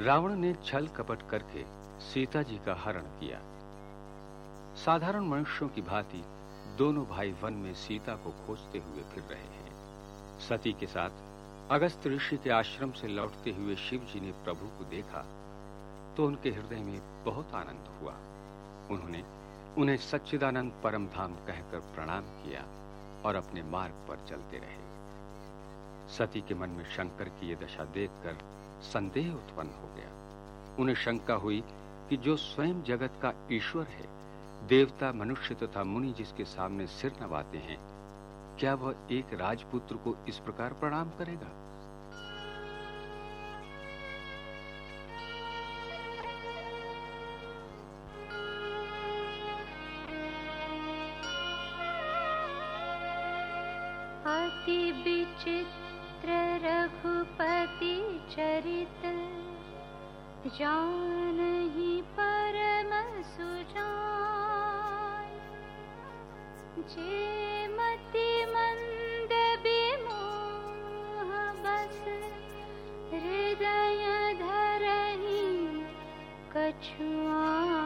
रावण ने छल कपट करके सीता जी का हरण किया। साधारण मनुष्यों की भांति दोनों भाई वन में सीता को खोजते हुए फिर रहे हैं। सती के साथ अगस्त ऋषि के आश्रम से लौटते हुए शिव जी ने प्रभु को देखा तो उनके हृदय में बहुत आनंद हुआ। उन्होंने उन्हें सच्चिदानंद परम धाम कहकर प्रणाम किया और अपने मार्ग पर चलते रहे। सती के मन में शंकर की यह दशा देखकर संदेह उत्पन्न हो गया। उन्हें शंका हुई कि जो स्वयं जगत का ईश्वर है, देवता, मनुष्य तथा मुनि जिसके सामने सिर नवाते हैं, क्या वह एक राजपुत्र को इस प्रकार प्रणाम करेगा? चरित जान ही परम सुजान। जे मति मंद विमोह बस हृदय धरही कछुआ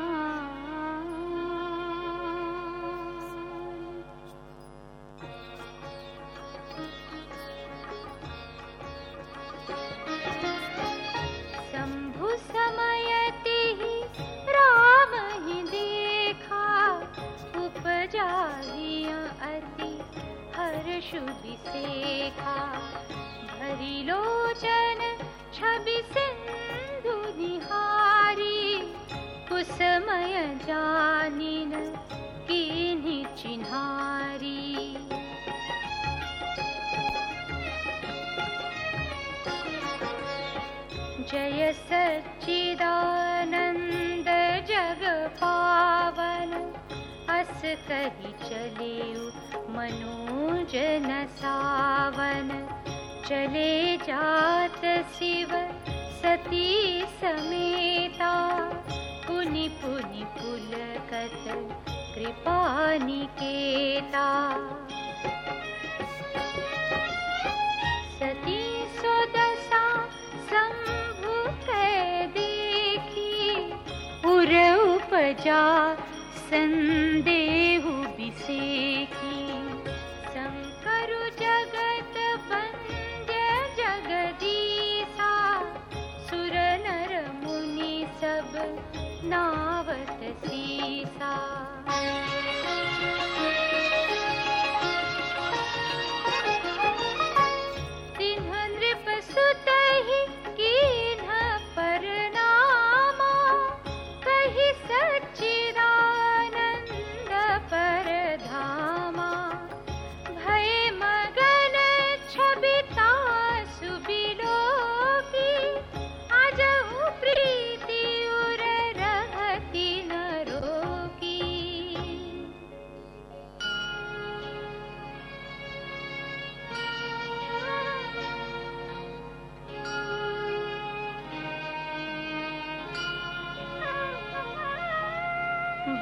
शुभि भरी लोचन छवि सिंधु निहारी कुसमय जानिन कीनि चिन्हारी। जय सच्चिदानन्द जग पावन अस कहि चले मनोजन सावन चले जात शिव सती समेता। पुनि पुनि पुलकत कृपा निकेता। सती स्वदशा शम्भु देखी पुर उपजा संदेहु विसेखी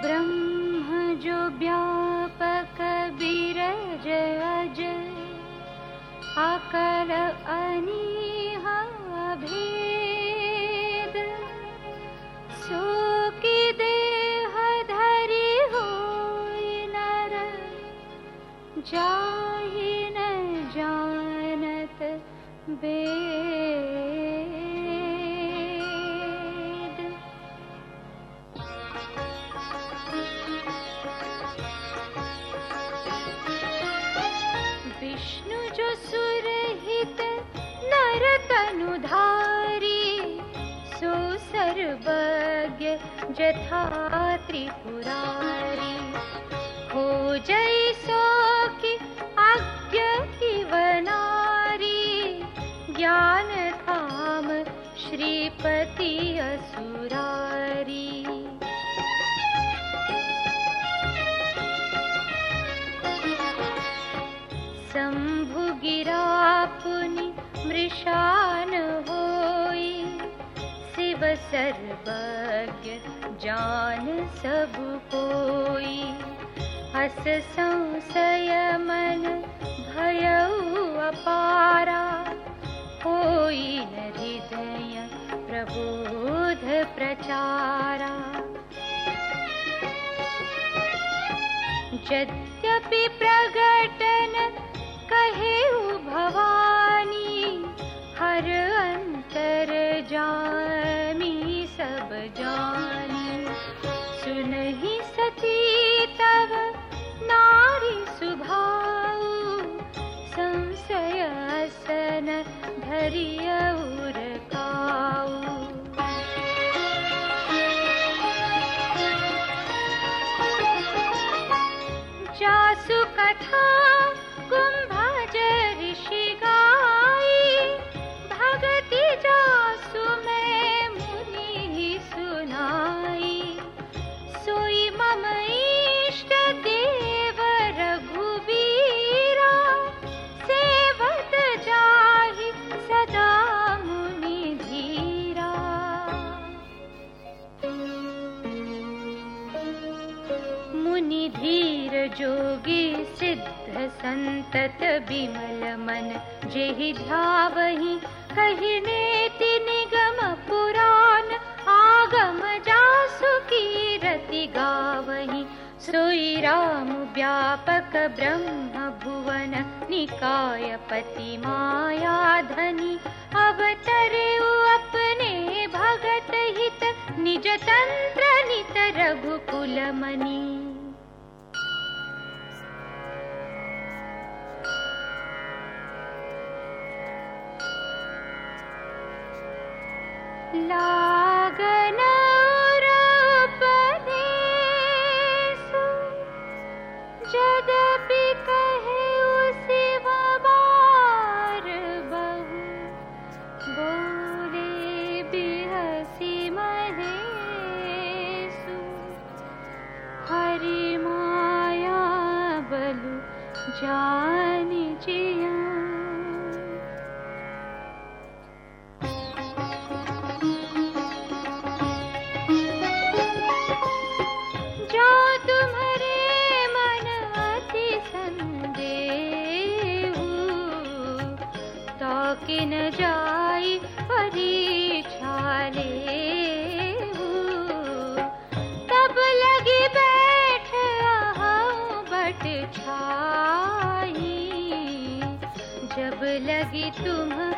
ब्रह्म जो व्यापक विरज अज अकल अनीह जथा त्रिपुरारी हो जैसो कि आज्ञ वनारी। ज्ञान धाम श्रीपति असुरारी। शम्भुगिरा पुनि सर्वज्ञ जान सब कोई। हस संशय मन भय अपारा। कोई न हृदय प्रबोध प्रचारा। यद्यपि प्रगटन कहे भवानी हर सब जानी सुनहि सती जेहि ध्यावहि कहि नेति निगम पुराण आगम जासु कीरति गावहि। सोई राम व्यापक ब्रह्म भुवन निकाय पति माया धनि। अवतरे अपने भगत हित निज तंत्र नित रघुकुल मनी लगी तुम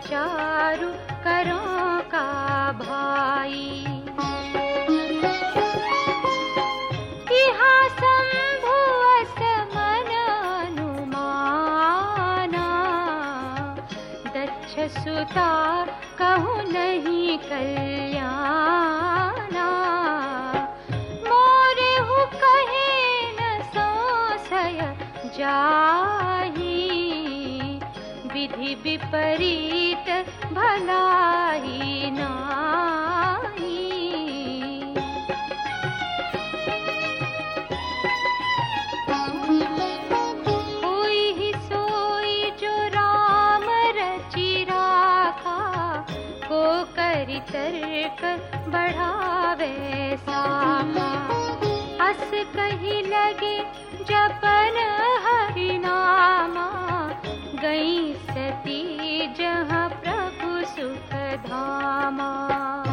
विचारु करो का भाई। सुता कहूँ नहीं कल्याणा विपरीत भलाई नाही। तर्क बढ़ावे सामा। अस कही लगे जपन हरिना गई सती जहाँ प्रभु सुख धामा।